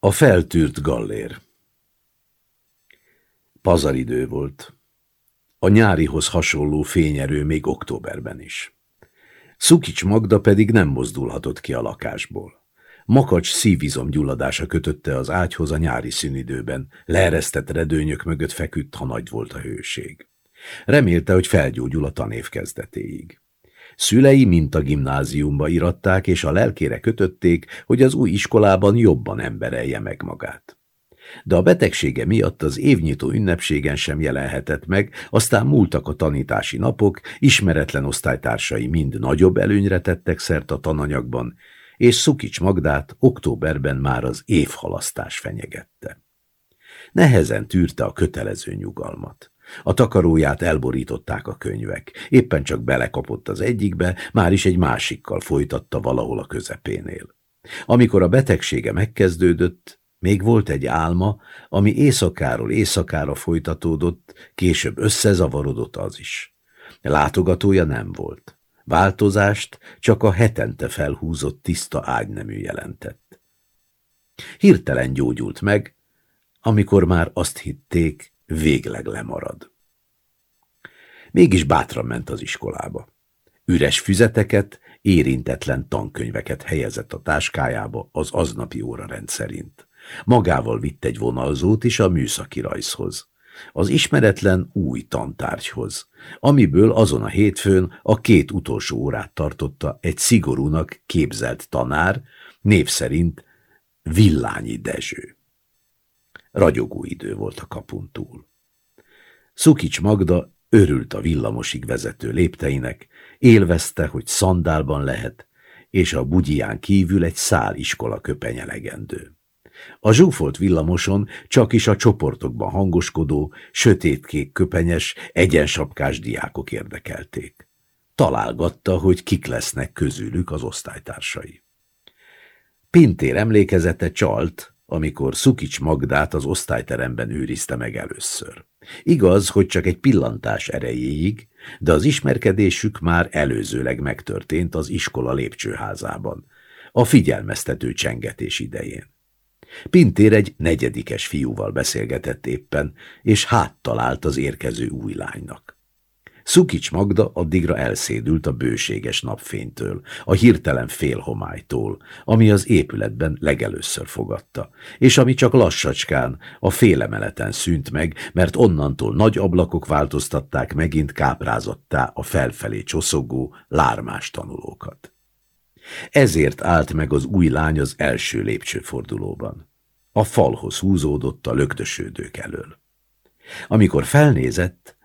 A feltűrt gallér Pazaridő volt. A nyárihoz hasonló fényerő még októberben is. Szukics Magda pedig nem mozdulhatott ki a lakásból. Makacs szívizom gyulladása kötötte az ágyhoz a nyári szünidőben, leeresztett redőnyök mögött feküdt, ha nagy volt a hőség. Remélte, hogy felgyógyul a tanév kezdetéig. Szülei mint a gimnáziumba iratták, és a lelkére kötötték, hogy az új iskolában jobban emberelje meg magát. De a betegsége miatt az évnyitó ünnepségen sem jelenhetett meg, aztán múltak a tanítási napok, ismeretlen osztálytársai mind nagyobb előnyre tettek szert a tananyagban, és Szukics Magdát októberben már az évhalasztás fenyegette. Nehezen tűrte a kötelező nyugalmat. A takaróját elborították a könyvek. Éppen csak belekapott az egyikbe, már is egy másikkal folytatta valahol a közepénél. Amikor a betegsége megkezdődött, még volt egy álma, ami éjszakáról éjszakára folytatódott, később összezavarodott az is. Látogatója nem volt. Változást csak a hetente felhúzott tiszta ágynemű jelentett. Hirtelen gyógyult meg, amikor már azt hitték, végleg lemarad. Mégis bátran ment az iskolába. Üres füzeteket, érintetlen tankönyveket helyezett a táskájába az aznapi óra rendszerint. Magával vitt egy vonalzót is a műszaki rajzhoz, az ismeretlen új tantárgyhoz, amiből azon a hétfőn a két utolsó órát tartotta egy szigorúnak képzelt tanár, név szerint Villányi Dezső. Ragyogó idő volt a kapun túl. Szukics Magda örült a villamosig vezető lépteinek, élvezte, hogy szandálban lehet, és a bugyján kívül egy szál iskola köpenye legendő. A zsúfolt villamoson csak is a csoportokban hangoskodó, sötétkék köpenyes, egyensapkás diákok érdekelték. Találgatta, hogy kik lesznek közülük az osztálytársai. Pintér emlékezete csalt, amikor Szukics Magdát az osztályteremben őrizte meg először. Igaz, hogy csak egy pillantás erejéig, de az ismerkedésük már előzőleg megtörtént az iskola lépcsőházában, a figyelmeztető csengetés idején. Pintér egy negyedikes fiúval beszélgetett éppen, és háttalált az érkező új lánynak. Szukics Magda addigra elszédült a bőséges napfénytől, a hirtelen félhomálytól, ami az épületben legelőször fogadta, és ami csak lassacskán, a félemeleten szűnt meg, mert onnantól nagy ablakok változtatták megint káprázottá a felfelé csoszogó, lármás tanulókat. Ezért állt meg az új lány az első lépcsőfordulóban. A falhoz húzódott a lögdösődők elől. Amikor felnézett,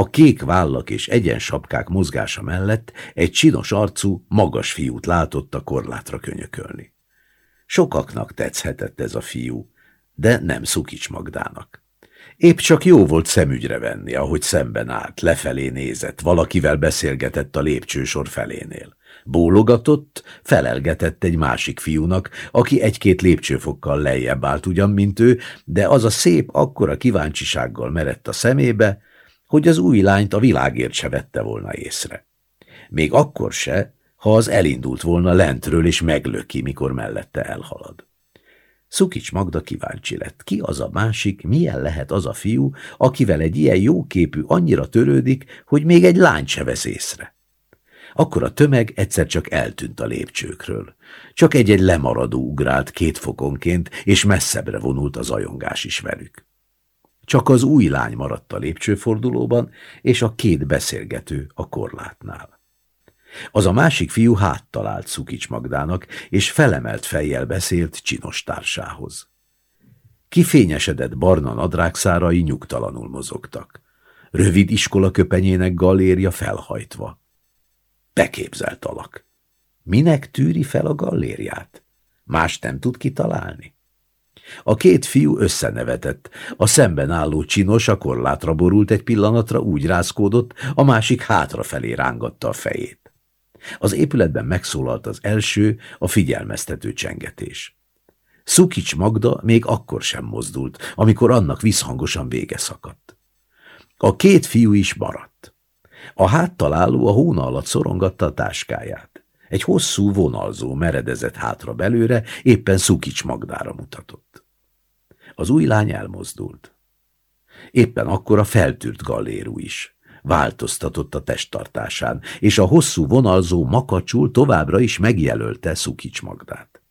a kék vállak és egyensapkák mozgása mellett egy csinos arcú, magas fiút látott a korlátra könyökölni. Sokaknak tetszhetett ez a fiú, de nem Szukics Magdának. Épp csak jó volt szemügyre venni, ahogy szemben állt, lefelé nézett, valakivel beszélgetett a lépcsősor felénél. Bólogatott, felelgetett egy másik fiúnak, aki egy-két lépcsőfokkal lejjebb állt ugyan, mint ő, de az a szép, akkora kíváncsisággal merett a szemébe, hogy az új lányt a világért se vette volna észre. Még akkor se, ha az elindult volna lentről és meglöki, mikor mellette elhalad. Szukics Magda kíváncsi lett. Ki az a másik, milyen lehet az a fiú, akivel egy ilyen jóképű annyira törődik, hogy még egy lány se vesz észre. Akkor a tömeg egyszer csak eltűnt a lépcsőkről. Csak egy-egy lemaradó ugrált két fokonként, és messzebbre vonult az ajongás is velük. Csak az új lány maradt a lépcsőfordulóban, és a két beszélgető a korlátnál. Az a másik fiú háttalált Szukics Magdának, és felemelt fejjel beszélt csinos társához. Kifényesedett barna nadrágszárai nyugtalanul mozogtak. Rövid iskola köpenyének galléria felhajtva. Beképzelt alak. Minek tűri fel a gallériát? Más nem tud kitalálni? A két fiú összenevetett. A szemben álló csinos a korlátra borult egy pillanatra, úgy rázkódott, a másik hátrafelé rángatta a fejét. Az épületben megszólalt az első, a figyelmeztető csengetés. Szukics Magda még akkor sem mozdult, amikor annak visszhangosan vége szakadt. A két fiú is maradt. A háttal álló a hóna alatt szorongatta a táskáját. Egy hosszú vonalzó meredezett hátra belőle, éppen Szukics Magdára mutatott. Az új lány elmozdult. Éppen akkor a feltűrt gallérú is. Változtatott a testtartásán, és a hosszú vonalzó makacsul továbbra is megjelölte Szukics Magdát.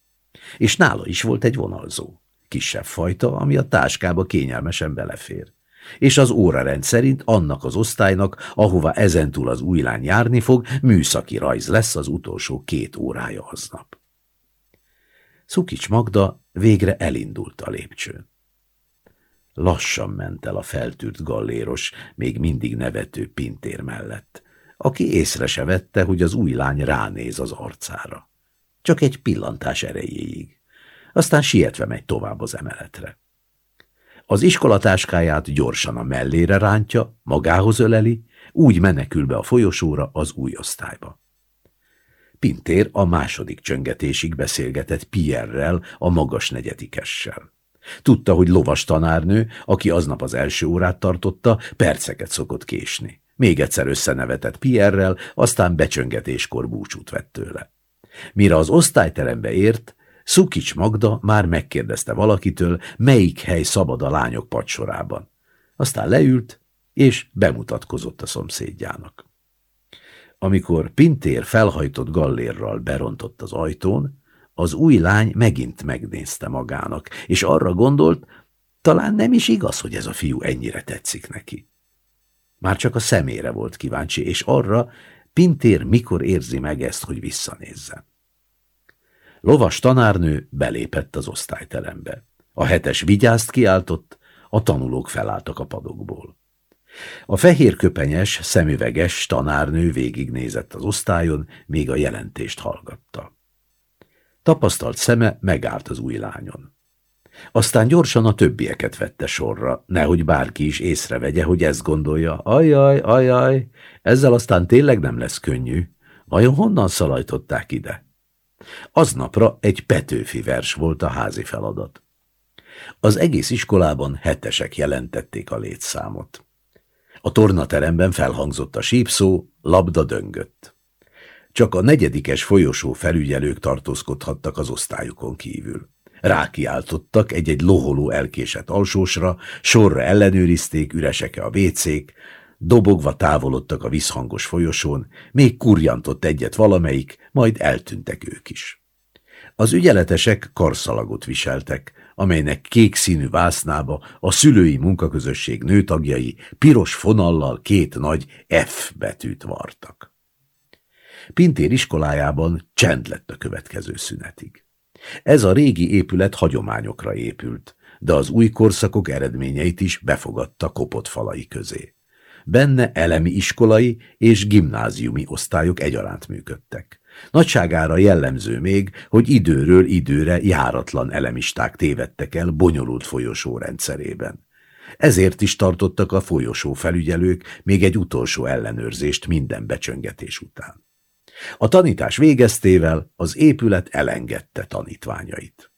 És nála is volt egy vonalzó, kisebb fajta, ami a táskába kényelmesen belefér és az órarend szerint annak az osztálynak, ahova ezentúl az új lány járni fog, műszaki rajz lesz az utolsó két órája aznap. Szukics Magda végre elindult a lépcsőn. Lassan ment el a feltűrt galléros, még mindig nevető pintér mellett, aki észre se vette, hogy az új lány ránéz az arcára. Csak egy pillantás erejéig. Aztán sietve megy tovább az emeletre. Az iskolatáskáját gyorsan a mellére rántja, magához öleli, úgy menekül be a folyosóra az új osztályba. Pintér a második csöngetésig beszélgetett Pierrel, a magas negyedikessel. Tudta, hogy lovas tanárnő, aki aznap az első órát tartotta, perceket szokott késni. Még egyszer összenevetett Pierrel, aztán becsöngetéskor búcsút vett tőle. Mire az osztályterembe ért, Szukics Magda már megkérdezte valakitől, melyik hely szabad a lányok padsorában. Aztán leült, és bemutatkozott a szomszédjának. Amikor Pintér felhajtott gallérral berontott az ajtón, az új lány megint megnézte magának, és arra gondolt, talán nem is igaz, hogy ez a fiú ennyire tetszik neki. Már csak a szemére volt kíváncsi, és arra, Pintér mikor érzi meg ezt, hogy visszanézzen. Lovas tanárnő belépett az osztályterembe. A hetes vigyázt kiáltott, a tanulók felálltak a padokból. A fehér köpenyes, szemüveges tanárnő végignézett az osztályon, még a jelentést hallgatta. Tapasztalt szeme megállt az új lányon. Aztán gyorsan a többieket vette sorra, nehogy bárki is észrevegye, hogy ezt gondolja. Ajaj, ajaj, ezzel aztán tényleg nem lesz könnyű. Vajon honnan szalajtották ide? Aznapra egy Petőfi vers volt a házi feladat. Az egész iskolában hetesek jelentették a létszámot. A tornateremben felhangzott a sípszó, labda döngött. Csak a negyedikes folyosó felügyelők tartózkodhattak az osztályukon kívül. Rákiáltottak egy-egy loholó elkésett alsósra, sorra ellenőrizték, üresek-e a vécék, Dobogva távolodtak a visszhangos folyosón, még kurjantott egyet valamelyik, majd eltűntek ők is. Az ügyeletesek karszalagot viseltek, amelynek kék színű vásznába a szülői munkaközösség nőtagjai piros fonallal két nagy F betűt vartak. Pintér iskolájában csend lett a következő szünetig. Ez a régi épület hagyományokra épült, de az új korszakok eredményeit is befogadta kopott falai közé. Benne elemi iskolai és gimnáziumi osztályok egyaránt működtek. Nagyságára jellemző még, hogy időről időre járatlan elemisták tévedtek el bonyolult folyosó rendszerében. Ezért is tartottak a folyosó felügyelők még egy utolsó ellenőrzést minden becsöngetés után. A tanítás végeztével az épület elengedte tanítványait.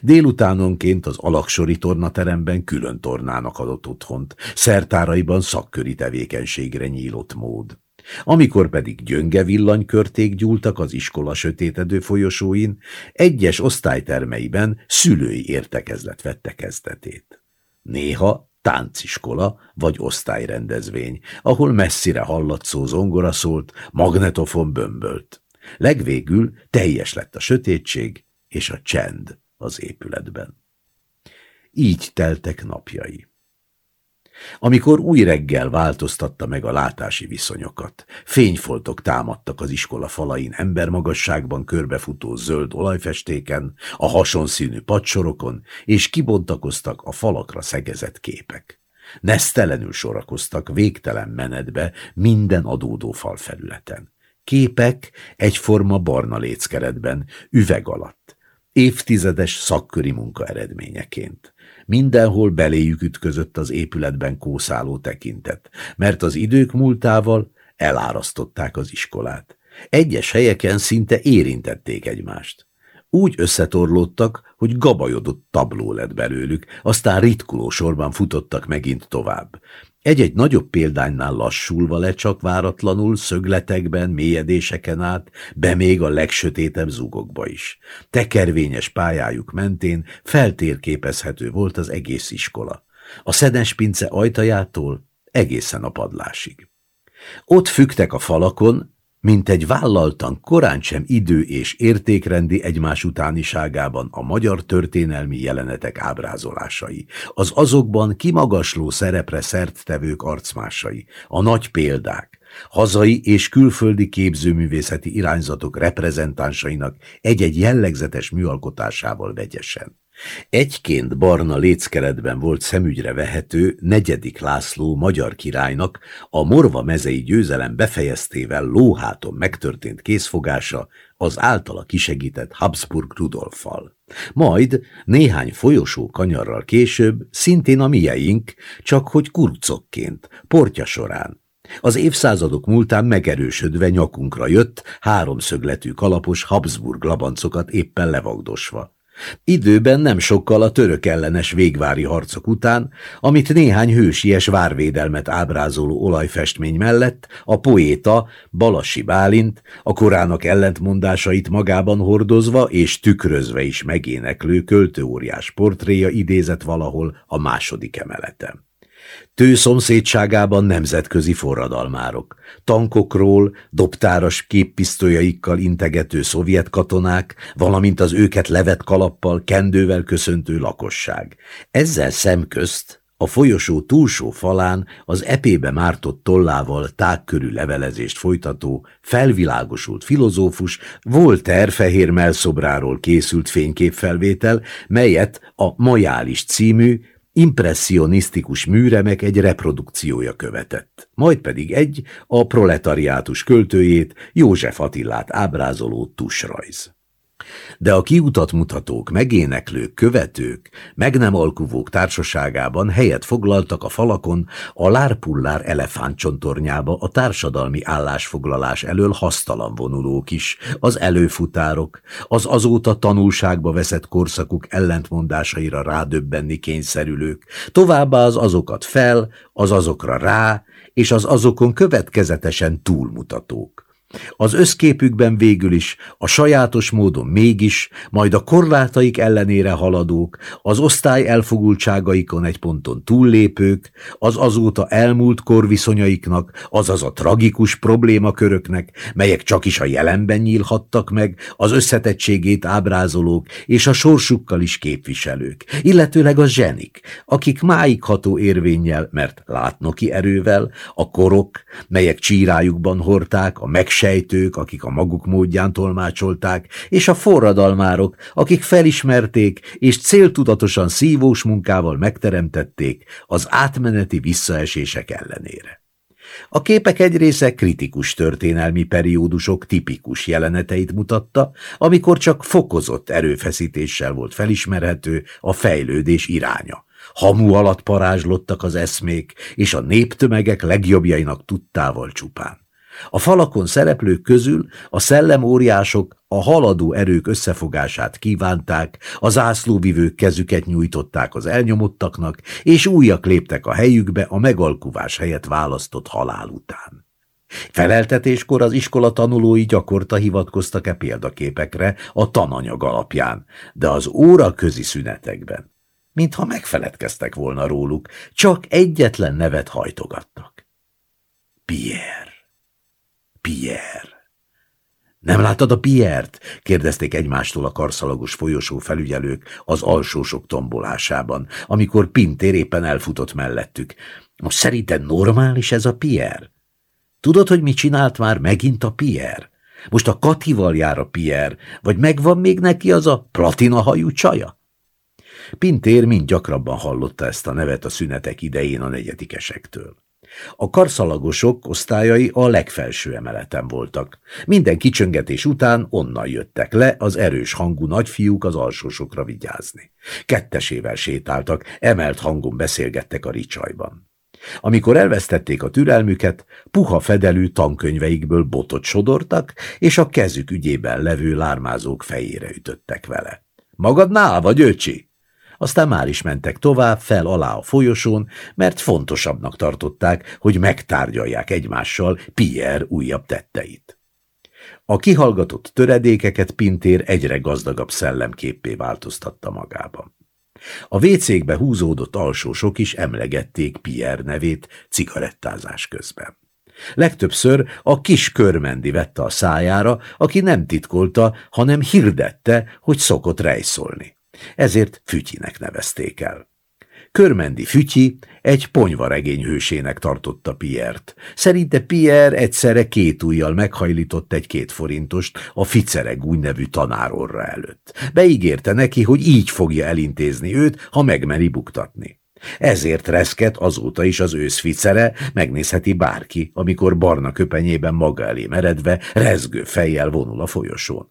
Délutánonként az alaksori tornateremben külön tornának adott otthont, szertáraiban szakköri tevékenységre nyílott mód. Amikor pedig gyönge villanykörték gyúltak az iskola sötétedő folyosóin, egyes osztálytermeiben szülői értekezlet vette kezdetét. Néha tánciskola vagy osztályrendezvény, ahol messzire hallatszó zongora szólt, magnetofon bömbölt. Legvégül teljes lett a sötétség és a csend az épületben. Így teltek napjai. Amikor új reggel változtatta meg a látási viszonyokat, fényfoltok támadtak az iskola falain embermagasságban körbefutó zöld olajfestéken, a hasonszínű padsorokon, és kibontakoztak a falakra szegezett képek. Nesztelenül sorakoztak végtelen menetbe minden adódó falfelületen. Képek egyforma barna léckeretben, üveg alatt, évtizedes szakköri munka eredményeként. Mindenhol beléjük ütközött az épületben kószáló tekintet, mert az idők múltával elárasztották az iskolát. Egyes helyeken szinte érintették egymást. Úgy összetorlódtak, hogy gabajodott tabló lett belőlük, aztán ritkuló sorban futottak megint tovább. Egy-egy nagyobb példánynál lassulva le csak váratlanul, szögletekben, mélyedéseken át, be még a legsötétebb zugokba is. Tekervényes pályájuk mentén feltérképezhető volt az egész iskola. A szedes pince ajtajától egészen a padlásig. Ott fügtek a falakon, mint egy vállaltan korán sem idő és értékrendi egymás utániságában a magyar történelmi jelenetek ábrázolásai, az azokban kimagasló szerepre szerttevők arcmásai, a nagy példák, hazai és külföldi képzőművészeti irányzatok reprezentánsainak egy-egy jellegzetes műalkotásával vegyesen. Egyként barna léckeretben volt szemügyre vehető negyedik László magyar királynak a morva mezei győzelem befejeztével lóháton megtörtént készfogása az általa kisegített Habsburg Rudolffal. Majd néhány folyosó kanyarral később szintén a mieink, csak hogy kurcokként, portja során. Az évszázadok múltán megerősödve nyakunkra jött háromszögletű kalapos Habsburg labancokat éppen levagdosva. Időben nem sokkal a török ellenes végvári harcok után, amit néhány hősies várvédelmet ábrázoló olajfestmény mellett a poéta Balassi Bálint a korának ellentmondásait magában hordozva és tükrözve is megéneklő költőóriás portréja idézett valahol a második emeleten. Tő szomszédságában nemzetközi forradalmárok, tankokról, dobtáras képpisztolyaikkal integető szovjet katonák, valamint az őket levet kalappal, kendővel köszöntő lakosság. Ezzel szemközt a folyosó túlsó falán az epébe mártott tollával tágkörű levelezést folytató, felvilágosult filozófus Voltaire fehér melszobráról készült fényképfelvétel, melyet a Majális című impressionisztikus műremek egy reprodukciója követett, majd pedig egy a proletariátus költőjét, József Attillát ábrázoló tusrajz de a kiutat mutatók, megéneklők, követők, meg nem alkuvók társaságában helyet foglaltak a falakon a lárpullár elefántcsontornyába a társadalmi állásfoglalás elől hasztalan vonulók is, az előfutárok, az azóta tanulságba veszett korszakuk ellentmondásaira rádöbbenni kényszerülők, továbbá az azokat fel, az azokra rá, és az azokon következetesen túlmutatók. Az összképükben végül is, a sajátos módon mégis, majd a korlátaik ellenére haladók, az osztály elfogultságaikon egy ponton túllépők, az azóta elmúlt korviszonyaiknak, azaz a tragikus problémaköröknek, melyek csak is a jelenben nyílhattak meg, az összetettségét ábrázolók és a sorsukkal is képviselők, illetőleg a zsenik, akik máigható érvényel, mert látnoki erővel, a korok, melyek csírájukban hordták a megsérülés, sejtők, akik a maguk módján tolmácsolták, és a forradalmárok, akik felismerték és céltudatosan szívós munkával megteremtették az átmeneti visszaesések ellenére. A képek egy része kritikus történelmi periódusok tipikus jeleneteit mutatta, amikor csak fokozott erőfeszítéssel volt felismerhető a fejlődés iránya. Hamu alatt parázslottak az eszmék, és a néptömegek legjobbjainak tudtával csupán. A falakon szereplők közül a szellemóriások a haladó erők összefogását kívánták, a zászlóvivők kezüket nyújtották az elnyomottaknak, és újak léptek a helyükbe a megalkuvás helyett választott halál után. Feleltetéskor az iskola tanulói gyakorta hivatkoztak-e példaképekre a tananyag alapján, de az óra közi szünetekben, mintha megfeledkeztek volna róluk, csak egyetlen nevet hajtogattak. Pierre. Pierre. Nem láttad a Pierre-t? kérdezték egymástól a karszalagos folyosó felügyelők az alsósok tombolásában, amikor Pintér éppen elfutott mellettük. Most szerinted normális ez a Pierre? Tudod, hogy mit csinált már megint a Pierre? Most a Katival jár a Pierre, vagy megvan még neki az a platinahajú csaja? Pintér mind gyakrabban hallotta ezt a nevet a szünetek idején a negyedikesektől. A karszalagosok osztályai a legfelső emeleten voltak. Minden kicsöngetés után onnan jöttek le az erős hangú nagyfiúk az alsósokra vigyázni. Kettesével sétáltak, emelt hangon beszélgettek a ricsajban. Amikor elvesztették a türelmüket, puha fedelű tankönyveikből botot sodortak, és a kezük ügyében levő lármázók fejére ütöttek vele. – Magadnál vagy, öcsi? Aztán már is mentek tovább, fel alá a folyosón, mert fontosabbnak tartották, hogy megtárgyalják egymással Pierre újabb tetteit. A kihallgatott töredékeket Pintér egyre gazdagabb szellemképpé változtatta magában. A vécékbe húzódott alsósok is emlegették Pierre nevét cigarettázás közben. Legtöbbször a kis körmendi vette a szájára, aki nem titkolta, hanem hirdette, hogy szokott rejszolni. Ezért Fütyinek nevezték el. Körmendi Fütyi egy ponyvaregény hősének tartotta Piert. Szerinte Pierre egyszerre két ujjal meghajlított egy két forintost a Ficereg új nevű tanárorra előtt. Beígérte neki, hogy így fogja elintézni őt, ha megmeri buktatni. Ezért reszket azóta is az őszficere, megnézheti bárki, amikor barna köpenyében maga elé meredve, rezgő fejjel vonul a folyosón.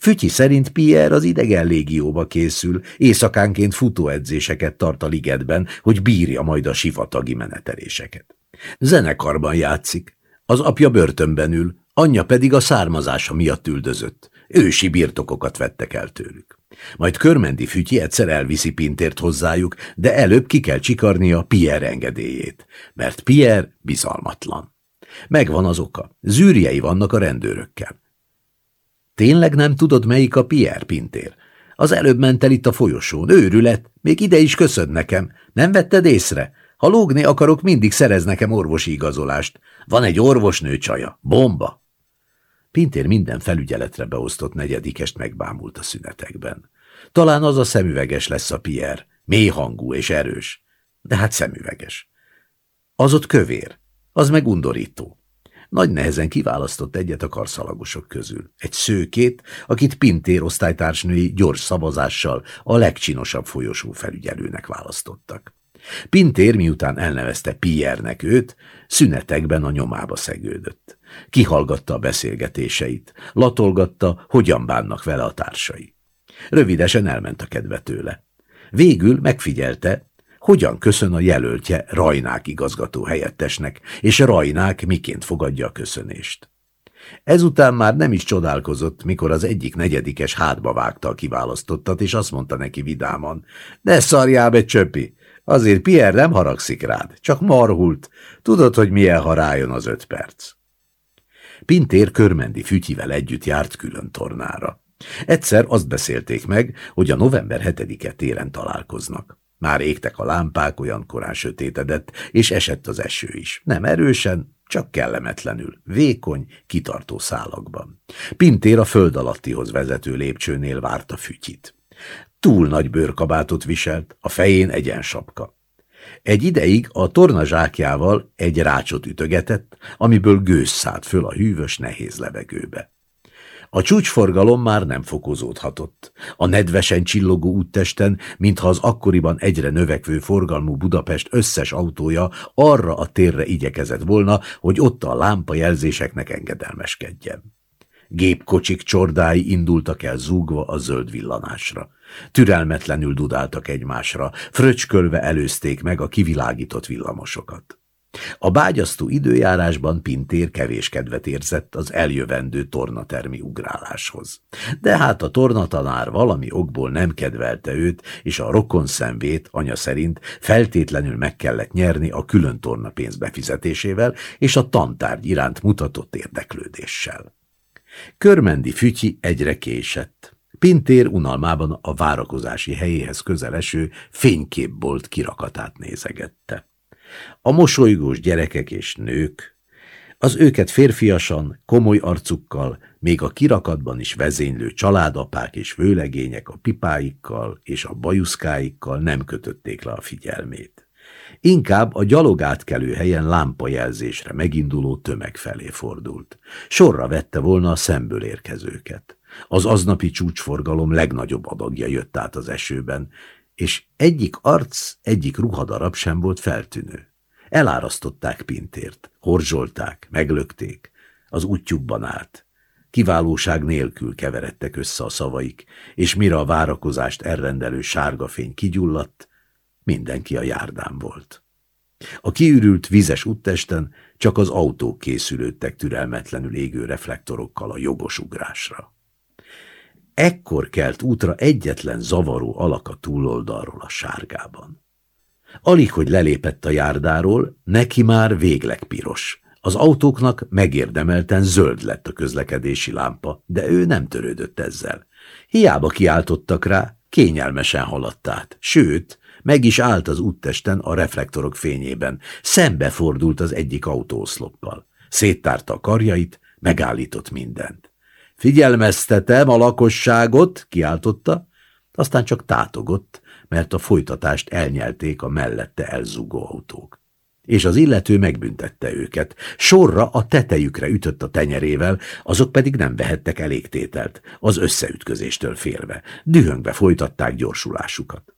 Fütyi szerint Pierre az idegen légióba készül, éjszakánként futóedzéseket tart a ligetben, hogy bírja majd a sivatagi meneteléseket. Zenekarban játszik, az apja börtönben ül, anyja pedig a származása miatt üldözött. Ősi birtokokat vettek el tőlük. Majd körmendi fütyi egyszer elviszi Pintért hozzájuk, de előbb ki kell csikarnia Pierre engedélyét, mert Pierre bizalmatlan. Megvan az oka. Zűrjei vannak a rendőrökkel. Tényleg nem tudod, melyik a Pierre Pintér? Az előbb ment el itt a folyosón. Őrület. Még ide is köszön nekem. Nem vetted észre? Ha lógni akarok, mindig szerez nekem orvosi igazolást. Van egy orvosnő csaja. Bomba. Pintér minden felügyeletre beosztott negyedikest megbámult a szünetekben. Talán az a szemüveges lesz a Pierre, mély hangú és erős, de hát szemüveges. Az ott kövér, az meg undorító. Nagy nehezen kiválasztott egyet a karszalagosok közül. Egy szőkét, akit Pintér osztálytársnői gyors szavazással a legcsinosabb folyosó felügyelőnek választottak. Pintér, miután elnevezte Pierre-nek őt, szünetekben a nyomába szegődött. Kihallgatta a beszélgetéseit, latolgatta, hogyan bánnak vele a társai. Rövidesen elment a kedve tőle. Végül megfigyelte, hogyan köszön a jelöltje Rajnák igazgató helyettesnek, és Rajnák miként fogadja a köszönést. Ezután már nem is csodálkozott, mikor az egyik negyedikes hátba vágta a kiválasztottat, és azt mondta neki vidáman, ne szarjál be, csöpi, azért Pierre nem haragszik rád, csak marhult, tudod, hogy milyen, ha rájön az öt perc. Pintér körmendi fütyivel együtt járt külön tornára. Egyszer azt beszélték meg, hogy a november 7-e téren találkoznak. Már égtek a lámpák, olyan korán sötétedett, és esett az eső is. Nem erősen, csak kellemetlenül, vékony, kitartó szálakban. Pintér a föld alattihoz vezető lépcsőnél várta fütyit. Túl nagy bőrkabátot viselt, a fején egyensapka. Egy ideig a torna zsákjával egy rácsot ütögetett, amiből gőz szállt föl a hűvös, nehéz levegőbe. A csúcsforgalom már nem fokozódhatott. A nedvesen csillogó úttesten, mintha az akkoriban egyre növekvő forgalmú Budapest összes autója arra a térre igyekezett volna, hogy ott a lámpa jelzéseknek engedelmeskedjen. Gépkocsik csordái indultak el zúgva a zöld villanásra. Türelmetlenül dudáltak egymásra, fröcskölve előzték meg a kivilágított villamosokat. A bágyasztó időjárásban Pintér kevés kedvet érzett az eljövendő tornatermi ugráláshoz. De hát a tornatanár valami okból nem kedvelte őt, és a rokon szemvét, anya szerint, feltétlenül meg kellett nyerni a külön tornapénz befizetésével és a tantárgy iránt mutatott érdeklődéssel. Körmendi fütyi egyre késett. Pintér unalmában a várakozási helyéhez közeleső fényképbolt kirakatát nézegette. A mosolygós gyerekek és nők, az őket férfiasan, komoly arcukkal, még a kirakatban is vezénylő családapák és vőlegények a pipáikkal és a bajuszkáikkal nem kötötték le a figyelmét. Inkább a gyalogátkelő helyen lámpajelzésre meginduló tömeg felé fordult. Sorra vette volna a szemből érkezőket. Az aznapi csúcsforgalom legnagyobb adagja jött át az esőben, és egyik arc, egyik ruhadarab sem volt feltűnő. Elárasztották Pintért, horzsolták, meglökték, az útjukban állt. Kiválóság nélkül keveredtek össze a szavaik, és mire a várakozást elrendelő sárga fény kigyulladt, mindenki a járdán volt. A kiürült vizes úttesten csak az autók készülődtek türelmetlenül égő reflektorokkal a jogos ugrásra. ekkor kelt útra egyetlen zavaró alak a túloldalról a sárgában. Alig, hogy lelépett a járdáról, neki már végleg piros. Az autóknak megérdemelten zöld lett a közlekedési lámpa, de ő nem törődött ezzel. Hiába kiáltottak rá, kényelmesen haladt át, sőt, meg is állt az úttesten a reflektorok fényében, szembefordult az egyik autóoszloppal. Széttárta a karjait, megállított mindent. Figyelmeztetem a lakosságot, kiáltotta, aztán csak tátogott, mert a folytatást elnyelték a mellette elzugó autók. És az illető megbüntette őket. Sorra a tetejükre ütött a tenyerével, azok pedig nem vehettek elég tételt, az összeütközéstől félve. Dühöngve folytatták gyorsulásukat.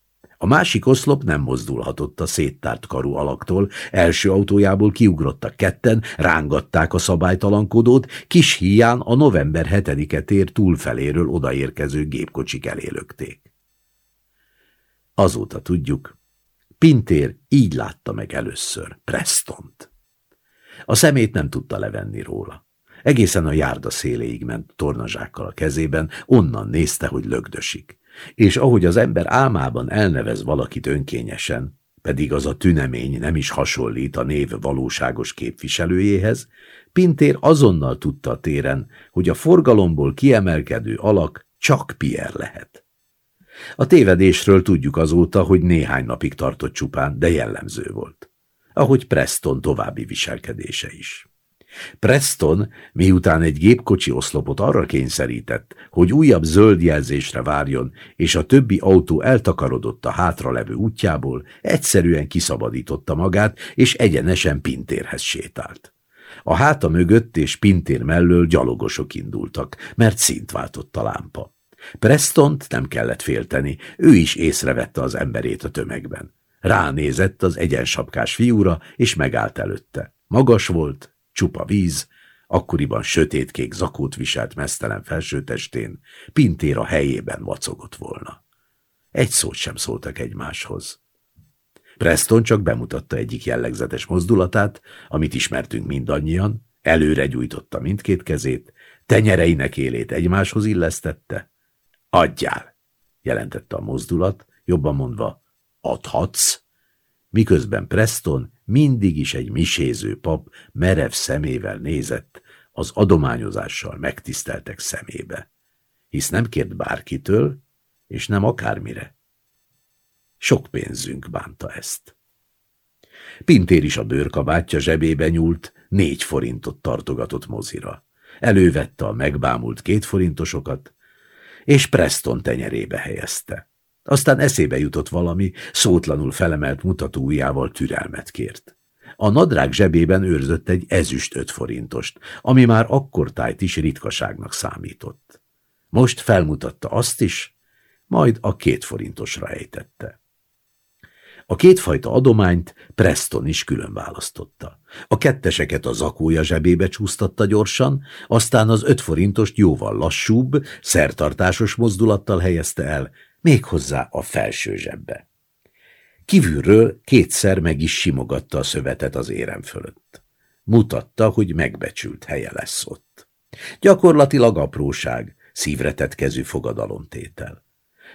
A másik oszlop nem mozdulhatott a széttárt karú alaktól, első autójából kiugrottak ketten, rángatták a szabálytalankodót, kis híján a november 7-e tér túlfeléről odaérkező gépkocsik elé lökték. Azóta tudjuk, Pintér így látta meg először Prestont. A szemét nem tudta levenni róla. Egészen a járda széléig ment tornazsákkal a kezében, onnan nézte, hogy lögdösik. És ahogy az ember álmában elnevez valakit önkényesen, pedig az a tünemény nem is hasonlít a név valóságos képviselőjéhez, Pintér azonnal tudta a téren, hogy a forgalomból kiemelkedő alak csak Pierre lehet. A tévedésről tudjuk azóta, hogy néhány napig tartott csupán, de jellemző volt. Ahogy Preston további viselkedése is. Preston, miután egy gépkocsi oszlopot arra kényszerített, hogy újabb zöld jelzésre várjon, és a többi autó eltakarodott a hátralevő útjából, egyszerűen kiszabadította magát, és egyenesen Pintérhez sétált. A háta mögött és Pintér mellől gyalogosok indultak, mert szint váltott a lámpa. Prestont nem kellett félteni, ő is észrevette az emberét a tömegben. Ránézett az egyensapkás fiúra, és megállt előtte. Magas volt, csupa víz, akkoriban sötétkék zakót viselt mesztelen felsőtestén, Pintér a helyében vacogott volna. Egy szót sem szóltak egymáshoz. Preston csak bemutatta egyik jellegzetes mozdulatát, amit ismertünk mindannyian, előre gyújtotta mindkét kezét, tenyereinek élét egymáshoz illesztette, Adjál, jelentette a mozdulat, jobban mondva, adhatsz, miközben Preston mindig is egy miséző pap merev szemével nézett az adományozással megtiszteltek szemébe, hisz nem kért bárkitől, és nem akármire. Sok pénzünk bánta ezt. Pintér is a bőrkabátja zsebébe nyúlt, négy forintot tartogatott mozira. Elővette a megbámult kétforintosokat, és Preston tenyerébe helyezte. Aztán eszébe jutott valami, szótlanul felemelt mutatóujjával türelmet kért. A nadrág zsebében őrzött egy ezüst öt forintost, ami már akkor tájt is ritkaságnak számított. Most felmutatta azt is, majd a két forintosra ejtette. A kétfajta adományt Preston is külön választotta. A ketteseket a zakója zsebébe csúsztatta gyorsan, aztán az öt forintost jóval lassúbb, szertartásos mozdulattal helyezte el, méghozzá a felső zsebbe. Kívülről kétszer meg is simogatta a szövetet az érem fölött. Mutatta, hogy megbecsült helye lesz ott. Gyakorlatilag apróság, szívretett kezű fogadalomtétel.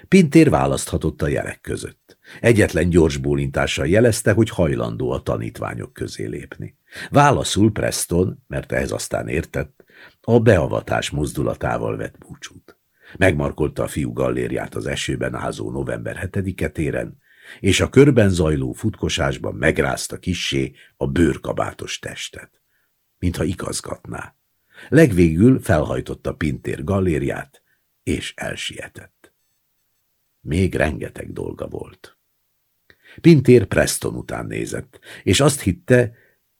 Pintér választhatott a jelek között. Egyetlen gyors bólintással jelezte, hogy hajlandó a tanítványok közé lépni. Válaszul Preston, mert ehhez aztán értett, a beavatás mozdulatával vett búcsút. Megmarkolta a fiú gallériát az esőben ázó november 7-e téren, és a körben zajló futkosásban megrázta kissé a bőrkabátos testet, mintha igazgatná. Legvégül felhajtotta Pintér gallériát, és elsietett. Még rengeteg dolga volt. Pintér Preston után nézett, és azt hitte,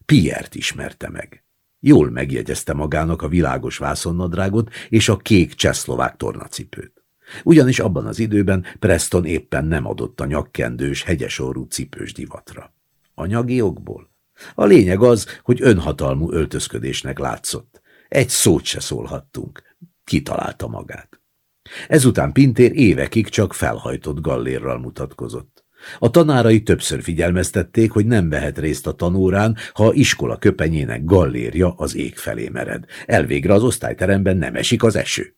Piert ismerte meg. Jól megjegyezte magának a világos vászonnadrágot és a kék csehszlovák tornacipőt. Ugyanis abban az időben Preston éppen nem adott a nyakkendős, hegyesorú cipős divatra. Anyagi okból? A lényeg az, hogy önhatalmú öltözködésnek látszott. Egy szót se szólhattunk. Kitalálta magát. Ezután Pintér évekig csak felhajtott gallérral mutatkozott. A tanárai többször figyelmeztették, hogy nem vehet részt a tanórán, ha a iskola köpenyének gallérja az ég felé mered. Elvégre az osztályteremben nem esik az eső.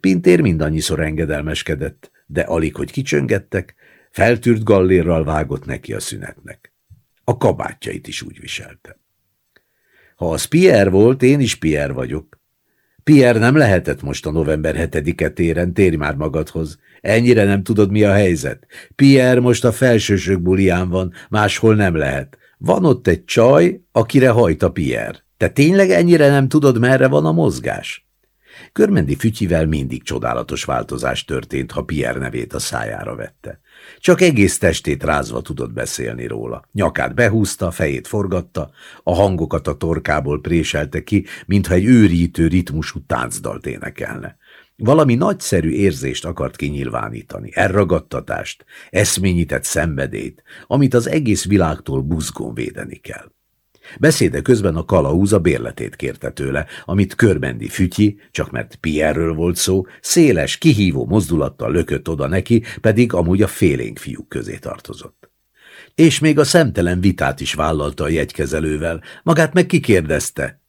Pintér mindannyiszor engedelmeskedett, de alig, hogy kicsöngettek, feltűrt gallérral vágott neki a szünetnek. A kabátjait is úgy viselte. Ha az Pierre volt, én is Pierre vagyok. Pierre nem lehetett most a november 7-e téren, térj már magadhoz. Ennyire nem tudod, mi a helyzet. Pierre most a felsősök bulián van, máshol nem lehet. Van ott egy csaj, akire hajt a Pierre. Te tényleg ennyire nem tudod, merre van a mozgás? Körmendi fütyivel mindig csodálatos változás történt, ha Pierre nevét a szájára vette. Csak egész testét rázva tudott beszélni róla. Nyakát behúzta, fejét forgatta, a hangokat a torkából préselte ki, mintha egy őrítő ritmusú táncdalt énekelne. Valami nagyszerű érzést akart kinyilvánítani, elragadtatást, eszményített szenvedét, amit az egész világtól buzgón védeni kell. Beszéde közben a kalauz a bérletét kérte tőle, amit körbendi fütyi, csak mert Pierről volt szó, széles, kihívó mozdulattal lökött oda neki, pedig amúgy a félénk fiúk közé tartozott. És még a szemtelen vitát is vállalta a jegykezelővel, magát meg kikérdezte.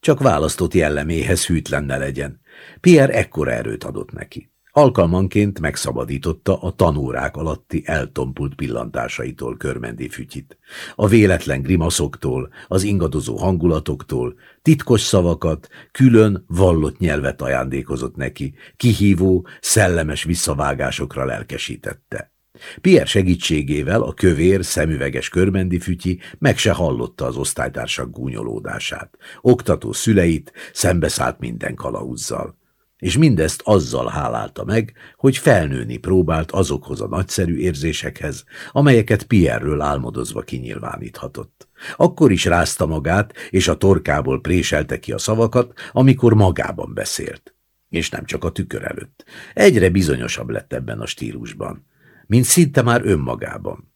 Csak választott jelleméhez hűtlen ne legyen. Pierre ekkora erőt adott neki. Alkalmanként megszabadította a tanórák alatti eltompult pillantásaitól körmendi fütyit. A véletlen grimaszoktól, az ingadozó hangulatoktól, titkos szavakat, külön vallott nyelvet ajándékozott neki, kihívó, szellemes visszavágásokra lelkesítette. Pierre segítségével a kövér, szemüveges körmendi fütyi meg se hallotta az osztálytársak gúnyolódását. Oktató szüleit szembeszállt minden kalauzzal és mindezt azzal hálálta meg, hogy felnőni próbált azokhoz a nagyszerű érzésekhez, amelyeket Pierről álmodozva kinyilváníthatott. Akkor is rázta magát, és a torkából préselte ki a szavakat, amikor magában beszélt. És nem csak a tükör előtt. Egyre bizonyosabb lett ebben a stílusban, mint szinte már önmagában.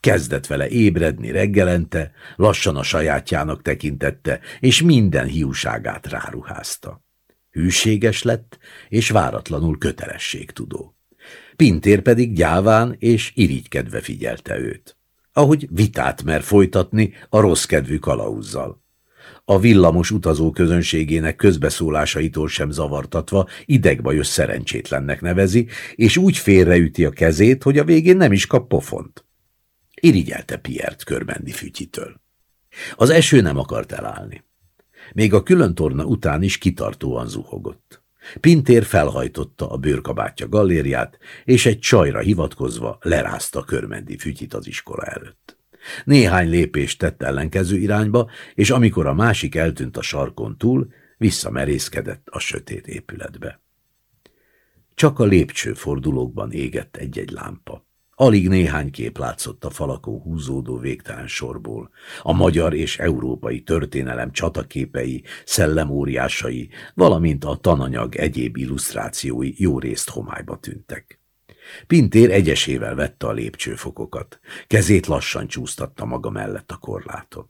Kezdett vele ébredni reggelente, lassan a sajátjának tekintette, és minden hiúságát ráruházta. Hűséges lett, és váratlanul kötelességtudó. Pintér pedig gyáván és irigykedve figyelte őt. Ahogy vitát mer folytatni a rossz kedvű kalauzzal. A villamos utazó közönségének közbeszólásaitól sem zavartatva idegbajos szerencsétlennek nevezi, és úgy félreüti a kezét, hogy a végén nem is kap pofont. Irigyelte Piert körbendi fütyitől. Az eső nem akart elállni. Még a külön torna után is kitartóan zuhogott. Pintér felhajtotta a bőrkabátja gallériát, és egy csajra hivatkozva lerázta körmendi fütyit az iskola előtt. Néhány lépést tett ellenkező irányba, és amikor a másik eltűnt a sarkon túl, visszamerészkedett a sötét épületbe. Csak a lépcsőfordulókban égett egy-egy lámpa. Alig néhány kép látszott a falakon húzódó végtelen sorból. A magyar és európai történelem csataképei, szellemóriásai, valamint a tananyag egyéb illusztrációi jó részt homályba tűntek. Pintér egyesével vette a lépcsőfokokat, kezét lassan csúsztatta maga mellett a korlátot.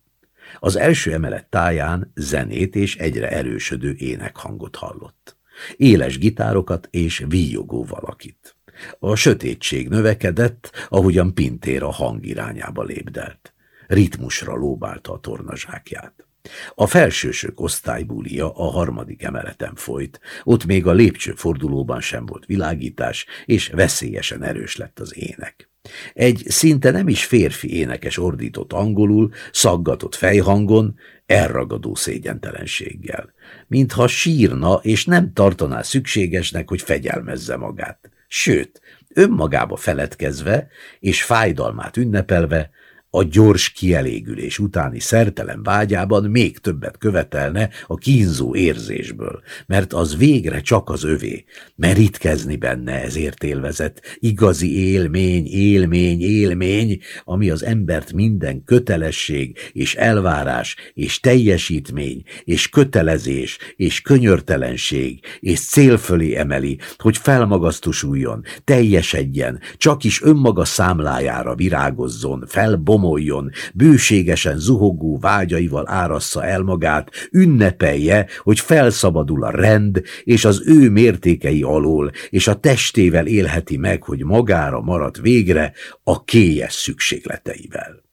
Az első emelet táján zenét és egyre erősödő énekhangot hallott. Éles gitárokat és víjogó valakit. A sötétség növekedett, ahogyan Pintér a hang irányába lépdelt. Ritmusra lóbálta a tornazsákját. A felsősök osztálybúlia a harmadik emeleten folyt, ott még a lépcsőfordulóban sem volt világítás, és veszélyesen erős lett az ének. Egy szinte nem is férfi énekes ordított angolul, szaggatott fejhangon, elragadó szégyentelenséggel, mintha sírna és nem tartaná szükségesnek, hogy fegyelmezze magát sőt, önmagába feledkezve és fájdalmát ünnepelve a gyors kielégülés utáni szertelen vágyában még többet követelne a kínzó érzésből, mert az végre csak az övé. Merítkezni benne ezért élvezett, igazi élmény, élmény, élmény, ami az embert minden kötelesség és elvárás és teljesítmény és kötelezés és könyörtelenség és cél fölé emeli, hogy felmagasztosuljon, teljesedjen, csak is önmaga számlájára virágozzon, felbomoljon, számoljon, bőségesen zuhogó vágyaival árassza el magát, ünnepelje, hogy felszabadul a rend, és az ő mértékei alól, és a testével élheti meg, hogy magára maradt végre a kélyes szükségleteivel.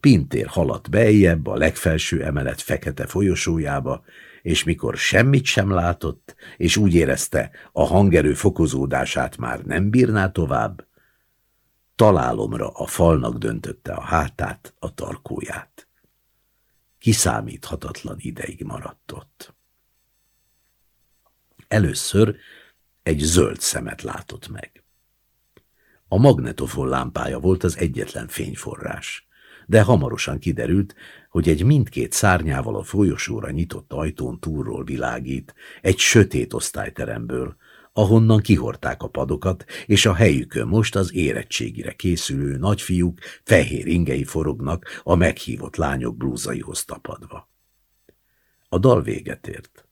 Pintér haladt bejebb a legfelső emelet fekete folyosójába, és mikor semmit sem látott, és úgy érezte, a hangerő fokozódását már nem bírná tovább, találomra a falnak döntötte a hátát, a tarkóját. Kiszámíthatatlan ideig maradt ott. Először egy zöld szemet látott meg. A magnetofon lámpája volt az egyetlen fényforrás, de hamarosan kiderült, hogy egy mindkét szárnyával a folyosóra nyitott ajtón túlról világít, egy sötét osztályteremből, ahonnan kihorták a padokat, és a helyükön most az érettségire készülő nagyfiúk fehér ingei forognak a meghívott lányok blúzaihoz tapadva. A dal véget ért.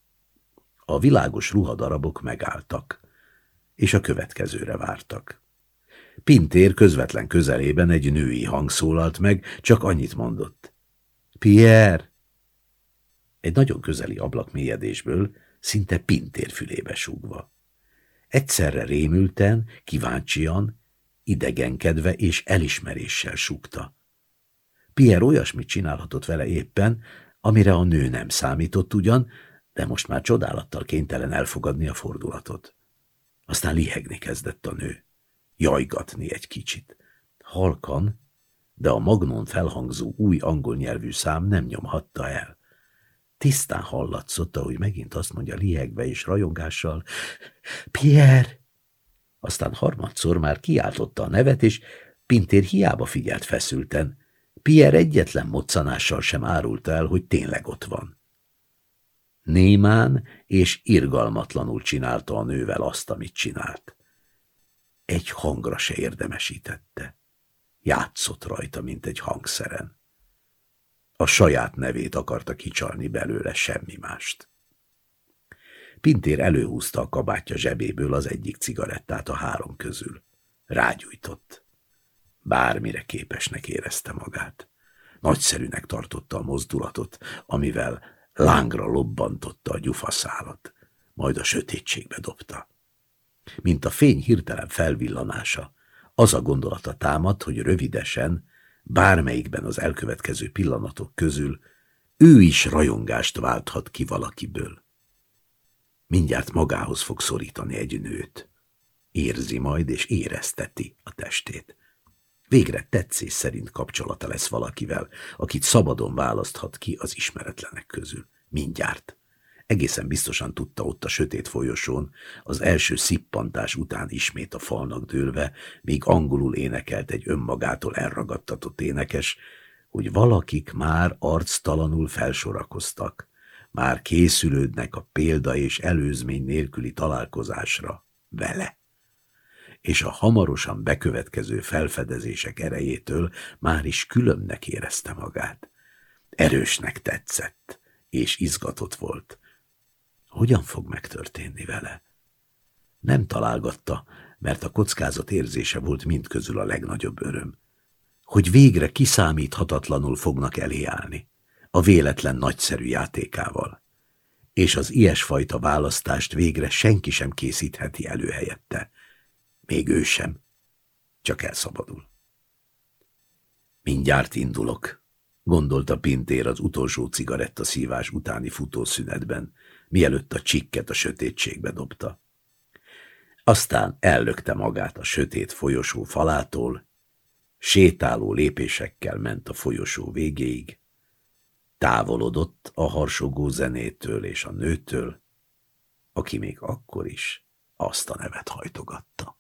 A világos ruhadarabok megálltak, és a következőre vártak. Pintér közvetlen közelében egy női hang szólalt meg, csak annyit mondott. Pierre! Egy nagyon közeli ablak mélyedésből, szinte Pintér fülébe súgva. Egyszerre rémülten, kíváncsian, idegenkedve és elismeréssel súgta. Pierre olyasmit csinálhatott vele éppen, amire a nő nem számított ugyan, de most már csodálattal kénytelen elfogadni a fordulatot. Aztán lihegni kezdett a nő, jajgatni egy kicsit. Halkan, de a magnon felhangzó új angol nyelvű szám nem nyomhatta el. Tisztán hallatszott, ahogy megint azt mondja lihegve és rajongással, Pierre! Aztán harmadszor már kiáltotta a nevet, és Pintér hiába figyelt feszülten. Pierre egyetlen moccanással sem árult el, hogy tényleg ott van. Némán és irgalmatlanul csinálta a nővel azt, amit csinált. Egy hangra se érdemesítette. Játszott rajta, mint egy hangszeren. A saját nevét akarta kicsalni belőle, semmi mást. Pintér előhúzta a kabátja zsebéből az egyik cigarettát a három közül. Rágyújtott. Bármire képesnek érezte magát. Nagyszerűnek tartotta a mozdulatot, amivel lángra lobbantotta a gyufaszálat, majd a sötétségbe dobta. Mint a fény hirtelen felvillanása, az a gondolata támad, hogy rövidesen, bármelyikben az elkövetkező pillanatok közül ő is rajongást válthat ki valakiből. Mindjárt magához fog szorítani egy nőt. Érzi majd és érezteti a testét. Végre tetszés szerint kapcsolata lesz valakivel, akit szabadon választhat ki az ismeretlenek közül. Mindjárt. Egészen biztosan tudta ott a sötét folyosón, az első szippantás után ismét a falnak dőlve, míg angolul énekelt egy önmagától elragadtatott énekes, hogy valakik már arctalanul felsorakoztak, már készülődnek a példa és előzmény nélküli találkozásra vele. És a hamarosan bekövetkező felfedezések erejétől már is különnek érezte magát. Erősnek tetszett, és izgatott volt, hogyan fog megtörténni vele? Nem találgatta, mert a kockázat érzése volt mindközül a legnagyobb öröm. Hogy végre kiszámíthatatlanul fognak eléállni, a véletlen nagyszerű játékával. És az ilyesfajta választást végre senki sem készítheti elő helyette. Még ő sem. Csak elszabadul. Mindjárt indulok, gondolta Pintér az utolsó cigaretta szívás utáni futószünetben, mielőtt a csikket a sötétségbe dobta. Aztán ellökte magát a sötét folyosó falától, sétáló lépésekkel ment a folyosó végéig, távolodott a harsogó zenétől és a nőtől, aki még akkor is azt a nevet hajtogatta.